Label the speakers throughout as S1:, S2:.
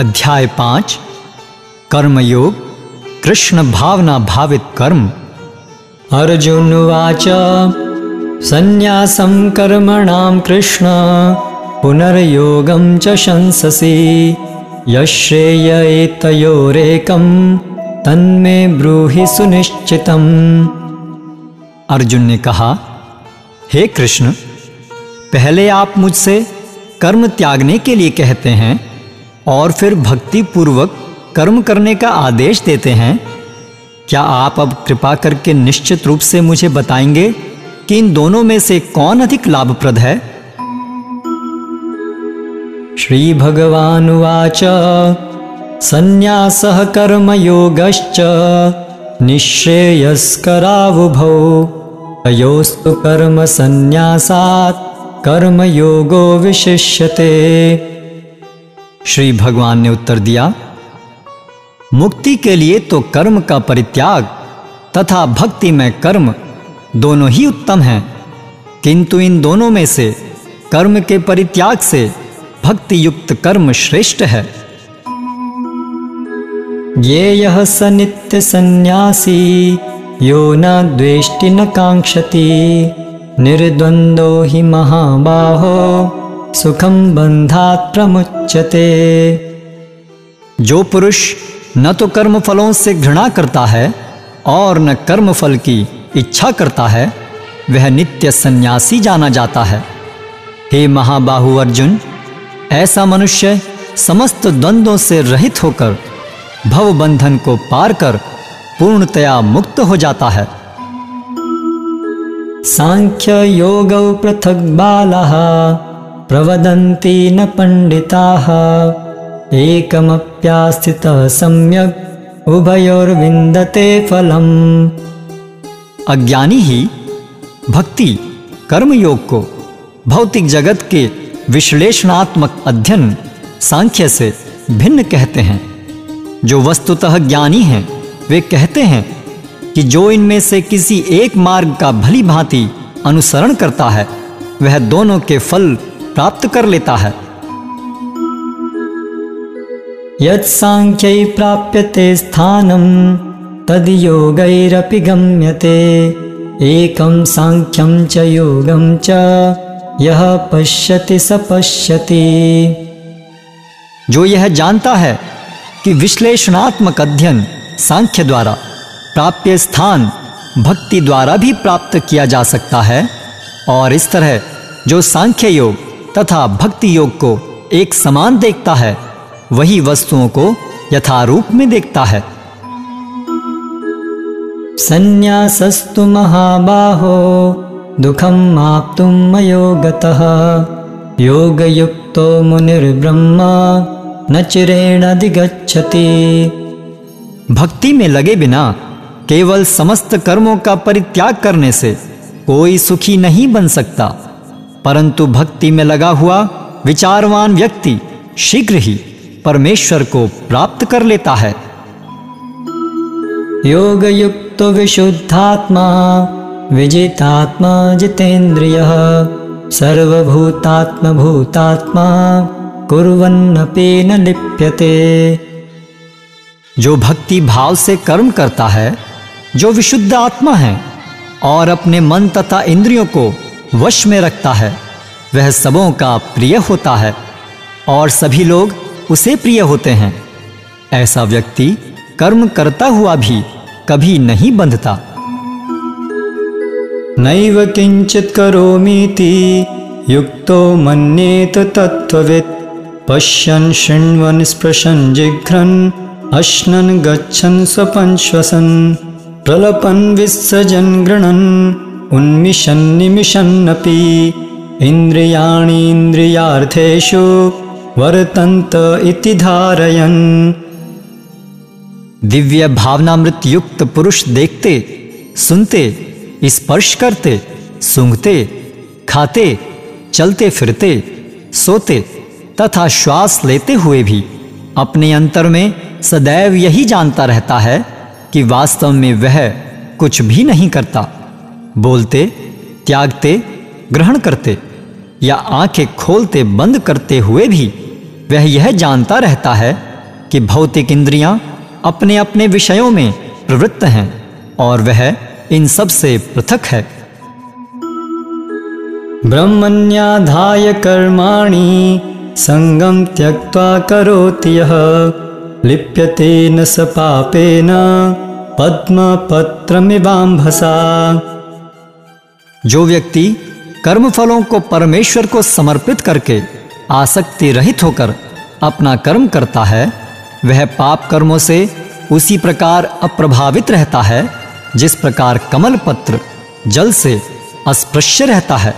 S1: अध्याय पाँच कर्मयोग कृष्ण भावना भावित कर्म। अर्जुन वाच संन्यासं कर्मणां कृष्ण पुनर्योगम च शंससि। यश्रेय एतयोरेकं तन्मे ब्रूहि सुनिश्चितम्। अर्जुन ने कहा हे कृष्ण पहले आप मुझसे कर्म त्यागने के लिए कहते हैं और फिर भक्ति पूर्वक कर्म करने का आदेश देते हैं। क्या आप अब कृपा करके निश्चित रूप से मुझे बताएँगे कि इन दोनों में से कौन अधिक लाभप्रद है? श्री भगवान वाच संन्यासः कर्मयोगश्च निःश्रेयस्करावुभौ तयोस्तु कर्म संन्यासात् कर्मयोगो विशिष्यते। श्री भगवान ने उत्तर दिया, मुक्ति के लिए तो कर्म का परित्याग तथा भक्ति में कर्म दोनों ही उत्तम हैं। किंतु इन दोनों में से कर्म के परित्याग से भक्ति युक्त कर्म श्रेष्ठ है। ये यह सनित्य नित्य संन्यासी, यो न द्वेष्टि न कांक्षति, निर्द्वंदो ही महाबाहो। सुखम बंधात प्रमुच्यते। जो पुरुष न तो कर्म फलों से घृणा करता है और न कर्म फल की इच्छा करता है, वह नित्य सन्यासी जाना जाता है। हे महाबाहु अर्जुन, ऐसा मनुष्य समस्त द्वंद्वों से रहित होकर भव बंधन को पार कर पूर्णतया मुक्त हो जाता है। सांख्य योग पृथक बाला प्रवदन्ति न पंडिताः एकमप्यास्थितः सम्यक उभयोर्विन्दते फलम्। अज्ञानी ही भक्ति कर्म योग को भौतिक जगत के विश्लेषणात्मक अध्ययन सांख्य से भिन्न कहते हैं। जो वस्तुतः ज्ञानी हैं, वे कहते हैं कि जो इनमें से किसी एक मार्ग का भली भांति अनुसरण करता है, वह दोनों के फल प्राप्त कर लेता है। यत्सांख्यै प्राप्यते स्थानं तद्योगैरपि गम्यते। एकं सांख्यं च योगं च यह पश्यति स पश्यति। जो यह जानता है कि विश्लेषणात्मक अध्ययन सांख्य द्वारा प्राप्य स्थान भक्ति द्वारा भी प्राप्त किया जा सकता है, और इस तरह जो सांख्य योग तथा भक्ति योग को एक समान देखता है, वही वस्तुओं को यथारूप में देखता है। संन्यासस्तु महाबाहो दुखम माप्तुम मयोगतः। योगयुक्तो मुनिर्ब्रह्मा, न चिरेण अधिगच्छति भक्ति में लगे बिना केवल समस्त कर्मों का परित्याग करने से कोई सुखी नहीं बन सकता। परंतु भक्ति में लगा हुआ विचारवान व्यक्ति शीघ्र ही परमेश्वर को प्राप्त कर लेता है। योग युक्त विशुद्धात्मा विजितात्मा जितेन्द्रिय सर्वभूतात्म भूतात्मा कुर्वन्नपि न लिप्यते। जो भक्ति भाव से कर्म करता है जो विशुद्ध आत्मा है और अपने मन तथा इंद्रियों को वश में रखता है। वह सबों का प्रिय होता है और सभी लोग उसे प्रिय होते हैं। ऐसा व्यक्ति कर्म करता हुआ भी कभी नहीं बंधता। नैव किंचित करोमीति युक्तो मन्येत तत्त्ववित्। पश्यन् शृण्वन् स्पृशन् जिघ्रन्, अश्नन् गच्छन् स्वपन् श्वसन्, प्रलपन् विसृजन् गृणन्। उन्मिषन् निमिषन्नपि इन्द्रियाणीन्द्रियार्थेषु वर्तन्त इति धारयन्। दिव्य भावनामृत युक्त पुरुष देखते सुनते स्पर्श करते सूंघते, खाते, चलते फिरते, सोते, तथा श्वास लेते हुए भी अपने अंतर में सदैव यही जानता रहता है कि वास्तव में वह कुछ भी नहीं करता। बोलते, त्यागते, ग्रहण करते या आँखें खोलते, बंद करते हुए भी वह यह जानता रहता है कि भौतिक इंद्रियाँ अपने अपने विषयों में प्रवृत्त हैं और वह इन सबसे पृथक है। ब्रह्मण्याधाय कर्माणि संगम त्यक्त्वा करोति यः, लिप्यते न स पापेन, पद्मपत्रमिवाम्भसा। जो व्यक्ति कर्मफलों को परमेश्वर को समर्पित करके आसक्ति रहित होकर अपना कर्म करता है, वह पाप कर्मों से उसी प्रकार अप्रभावित रहता है, जिस प्रकार कमल पत्र जल से अस्पृश्य रहता है।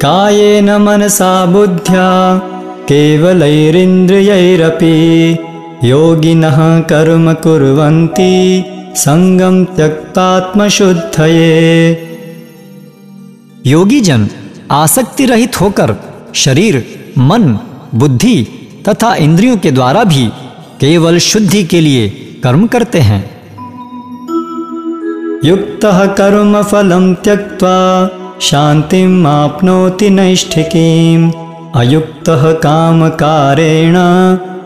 S1: काये कायेन मनसा बुद्ध्या केवलैरिन्द्रियैरपि योगिनः कर्म कुर्वन्ति। संगम त्यक्तात्मशुद्धये। योगी जन आसक्ति रहित होकर शरीर, मन, बुद्धि तथा इंद्रियों के द्वारा भी केवल शुद्धि के लिए कर्म करते हैं। युक्त कर्म फलम त्यक्त्वा शांति आपनोति अयुक्त काम कारेण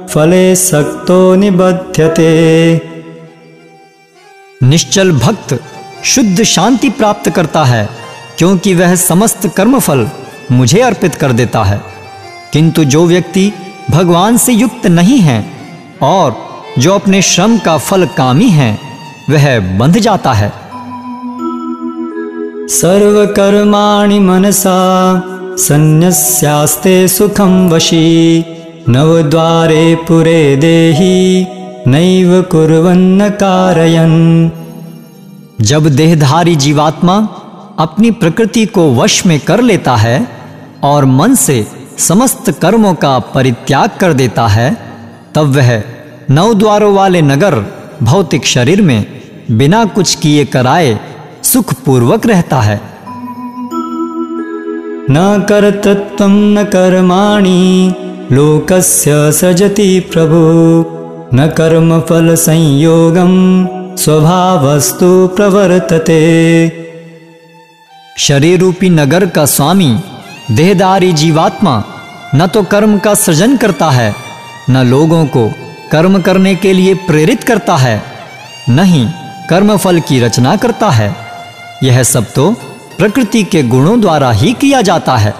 S1: फले सक्तो निबध्यते। निश्चल भक्त शुद्ध शांति प्राप्त करता है, क्योंकि वह समस्त कर्मफल मुझे अर्पित कर देता है। किंतु जो व्यक्ति भगवान से युक्त नहीं है और जो अपने श्रम का फल कामी है, वह बंध जाता है। सर्वकर्माणि मनसा सन्न्यस्यास्ते सुखम वशी, नवद्वारे पुरे देही। नैव कुर्वन्न कारयन। जब देहधारी जीवात्मा अपनी प्रकृति को वश में कर लेता है और मन से समस्त कर्मों का परित्याग कर देता है, तब वह नौ द्वारों वाले नगर भौतिक शरीर में बिना कुछ किए कराए सुख पूर्वक रहता है। न कर्तृत्व न कर्माणि, लोकस्य सजति प्रभु। न कर्म फल संयोगम स्वभावस्तु प्रवर्तते। शरीर रूपी नगर का स्वामी, देहदारी जीवात्मा, न तो कर्म का सृजन करता है, न लोगों को कर्म करने के लिए प्रेरित करता है, न ही कर्म फल की रचना करता है। यह सब तो प्रकृति के गुणों द्वारा ही किया जाता है।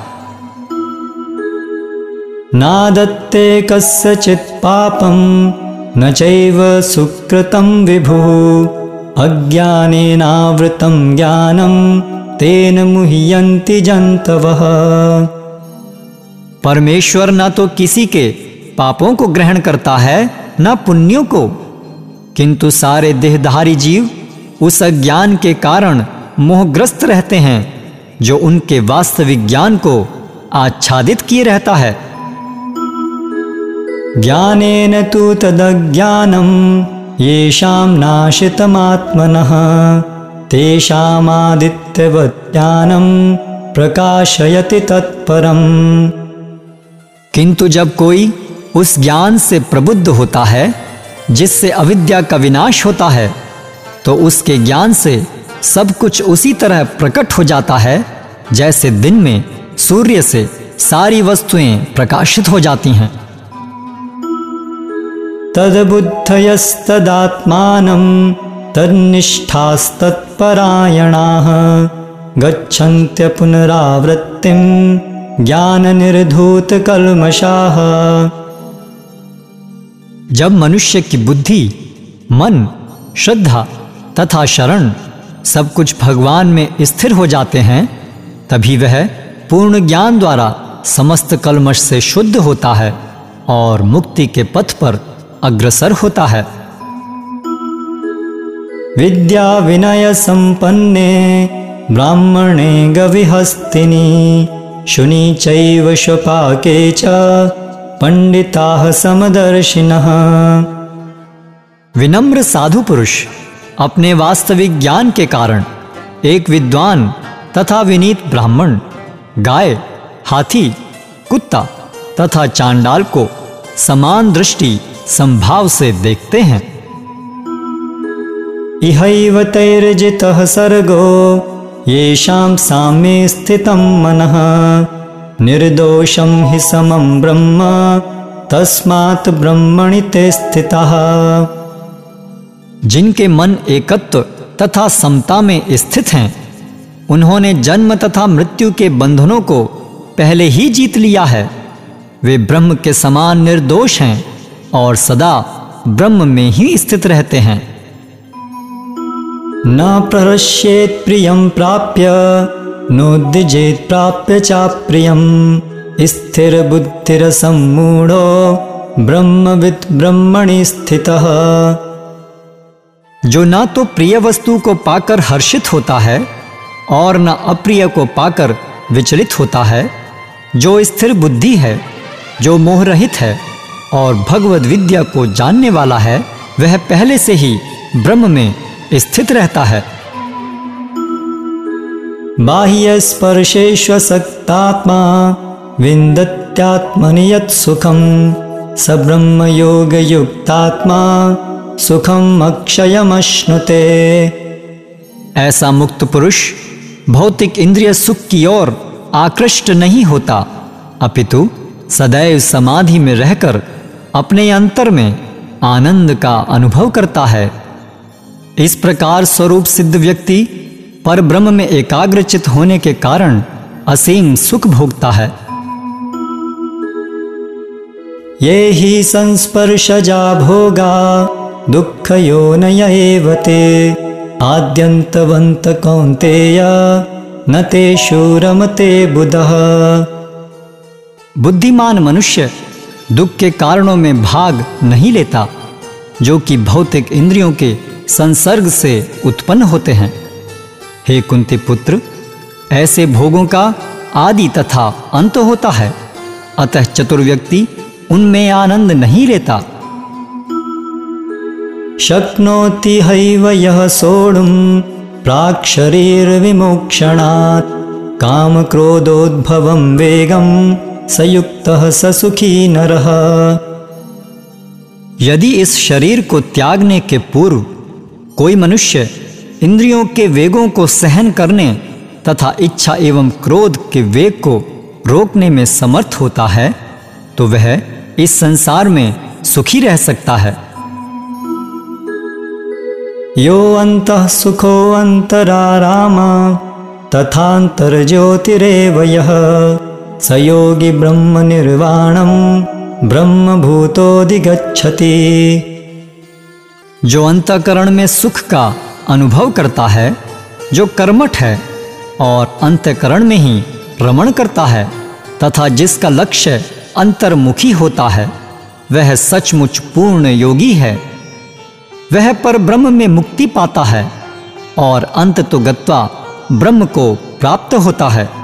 S1: नादत्ते कस्यचित् पापं न चैव सुकृतं विभुः अज्ञानेनावृतं ज्ञानं तेन मुह्यन्ति जन्तवः। परमेश्वर न तो किसी के पापों को ग्रहण करता है, न पुण्यों को। किंतु सारे देहधारी जीव उस अज्ञान के कारण मोहग्रस्त रहते हैं, जो उनके वास्तविक ज्ञान को आच्छादित किए रहता है। ज्ञानेन तु तदज्ञानं येषां नाशितमात्मनः तेषामादित्यवत् ज्ञानं प्रकाशयति तत्परम्। किंतु जब कोई उस ज्ञान से प्रबुद्ध होता है, जिससे अविद्या का विनाश होता है तो उसके ज्ञान से सब कुछ उसी तरह प्रकट हो जाता है, जैसे दिन में सूर्य से सारी वस्तुएँ प्रकाशित हो जाती हैं। तद्बुद्धयस्तदात्मानं तन्निष्ठास्तत्परायणाः। गच्छन्त्य पुनरावृत्तिं ज्ञाननिर्धूतकल्मषाः। जब मनुष्य की बुद्धि, मन, श्रद्धा तथा शरण सब कुछ भगवान में स्थिर हो जाते हैं, तभी वह पूर्ण ज्ञान द्वारा समस्त कलमश से शुद्ध होता है और मुक्ति के पथ पर अग्रसर होता है। विद्या विनय संपन्ने, ब्राह्मणे गविहस्तिनी, शुनि चैव शपाके च, पंडिताः समदर्शिनः। विनम्र साधु पुरुष, अपने वास्तविक ज्ञान के कारण, एक विद्वान तथा विनीत ब्राह्मण, गाय, हाथी, कुत्ता तथा चांडाल को समान दृष्टि संभाव से देखते हैं। इहैव तैर्जितः सर्गो, येषां साम्ये स्थितं मनः। निर्दोषं हि समं ब्रह्म, तस्मात् ब्रह्मणि ते स्थितः।
S2: जिनके मन एकत्व तथा समता में स्थित हैं, उन्होंने जन्म तथा मृत्यु के बंधनों को पहले ही जीत लिया है। वे ब्रह्म के समान निर्दोष हैं। और सदा ब्रह्म में ही स्थित रहते हैं।
S1: न प्रहस्येत् प्रियं प्राप्य नोद्विजेत् प्राप्य चाप्रियं। स्थिरबुद्धिरसम्मूढो ब्रह्मवित् ब्रह्मणि स्थितः।
S2: जो ना तो प्रिय वस्तु को पाकर हर्षित होता है, और न अप्रिय को पाकर विचलित होता है, जो स्थिर बुद्धि है, जो मोह रहित है और भगवद विद्या को जानने वाला है, वह पहले से ही ब्रह्म में स्थित रहता है।
S1: बाह्यस्पर्शेष्वसक्तात्मा विन्दत्यात्मनि यत् सुखं स ब्रह्मयोगयुक्तात्मा सुखम अक्षयमश्नुते।
S2: ऐसा मुक्त पुरुष भौतिक इंद्रिय सुख की ओर आकृष्ट नहीं होता, अपितु सदैव समाधि में रहकर अपने अंतर में आनंद का अनुभव करता है। इस प्रकार स्वरूप सिद्ध व्यक्ति पर ब्रह्म में एकाग्रचित होने के कारण असीम सुख भोगता है।
S1: ये ही संस्पर्श संस्पर्शजा भोगा दुःखयोनय एव ते आद्यंतवंत कौन्तेय, न तेषु रमते बुधः।
S2: बुद्धिमान मनुष्य दुख के कारणों में भाग नहीं लेता, जो कि भौतिक इंद्रियों के संसर्ग से उत्पन्न होते हैं। हे कुंती पुत्र ऐसे भोगों का आदि तथा अंत होता है, अतः चतुर व्यक्ति उनमें आनंद नहीं लेता।
S1: शक्नोति हैव यः सोढुं प्राक्शरीर्विमोक्षणात् कामक्रोधोद्भवं वेगं सयुक्तः स सुखी नरः।
S2: यदि इस शरीर को त्यागने के पूर्व कोई मनुष्य इंद्रियों के वेगों को सहन करने तथा इच्छा एवं क्रोध के वेग को रोकने में समर्थ होता है तो वह इस संसार में सुखी रह सकता है।
S1: यो अंत सुखो अन्तरारामा तथान्तर्ज्योतिरेव यः। स योगी ब्रह्मनिर्वाणं ब्रह्मभूतोऽधिगच्छति।
S2: जो अंतकरण में सुख का अनुभव करता है, जो कर्मठ है और अंतकरण में ही रमण करता है, तथा जिसका लक्ष्य अंतर्मुखी होता है, वह सचमुच पूर्ण योगी है। वह पर ब्रह्म में मुक्ति पाता है और अंत तो गत्वा ब्रह्म को प्राप्त होता है।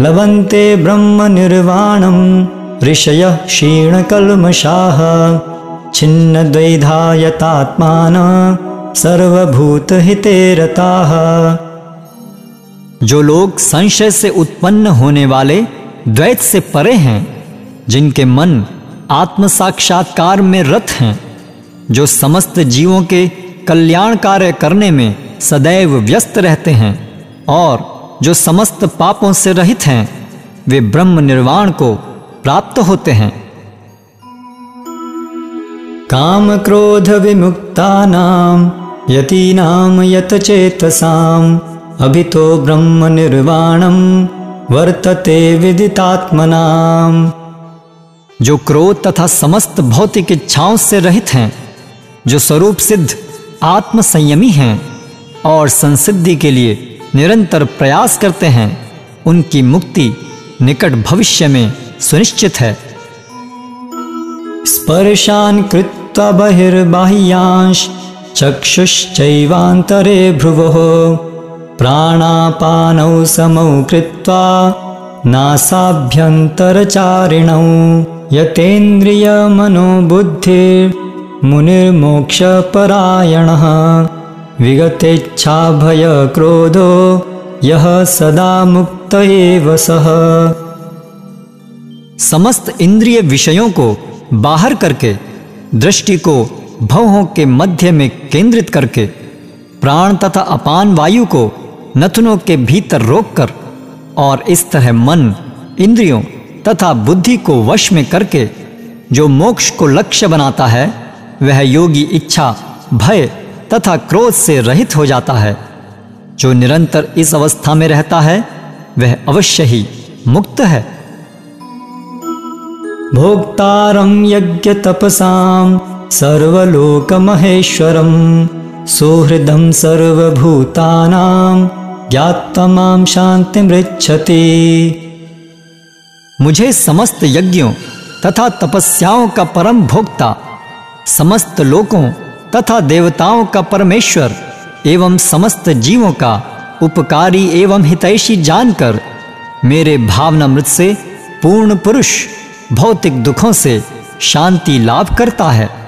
S1: लभन्ते ब्रह्मनिर्वाणं ऋषयः क्षीणकल्मषाः छिन्नद्वैधायतात्मान सर्वभूतहिते रताः
S2: जो लोग संशय से उत्पन्न होने वाले, द्वैत से परे हैं, जिनके मन आत्म साक्षात्कार में रत हैं, जो समस्त जीवों के कल्याण कार्य करने में सदैव व्यस्त रहते हैं, और जो समस्त पापों से रहित हैं, वे ब्रह्म निर्वाण को प्राप्त होते हैं।
S1: कामक्रोधविमुक्तानां यतीनां यतचेतसाम् अभितो ब्रह्मनिर्वाणं वर्तते विदितात्मनाम्।
S2: जो क्रोध तथा समस्त भौतिक इच्छाओं से रहित हैं, जो स्वरूप सिद्ध आत्म संयमी हैं, और संसिद्धि के लिए निरंतर प्रयास करते हैं, उनकी मुक्ति निकट भविष्य में सुनिश्चित है।
S1: स्पर्शान कृत्वा बहिर्बाह्यांश चक्षुश्चैवान्तरे भ्रुवोः, प्राणापानौ समौ कृत्वा नासाभ्यन्तरचारिणौ, यतेन्द्रियमनोबुद्धिर्मुनिर्मोक्षपरायणः। विगतेच्छाभयक्रोधो यह सदा मुक्त एव सः।
S2: समस्त इंद्रिय विषयों को बाहर करके, दृष्टि को भवों के मध्य में केंद्रित करके, प्राण तथा अपान वायु को नथनों के भीतर रोककर और इस तरह मन, इंद्रियों तथा बुद्धि को वश में करके, जो मोक्ष को लक्ष्य बनाता है, वह योगी इच्छा, भय तथा क्रोध से रहित हो जाता है। जो निरंतर इस अवस्था में रहता है, वह अवश्य ही मुक्त है।
S1: भोक्तारं यज्ञतपसां सर्वलोकमहेश्वरं सुहृदं सर्वभूतानां माँ शान्तिमृच्छति।
S2: मुझे समस्त यज्ञों तथा तपस्याओं का परम भोक्ता, समस्त लोकों तथा देवताओं का परमेश्वर एवं समस्त जीवों का उपकारी एवं हितैषी जानकर मेरे भावनामृत से पूर्ण पुरुष भौतिक दुखों से शांति लाभ करता है।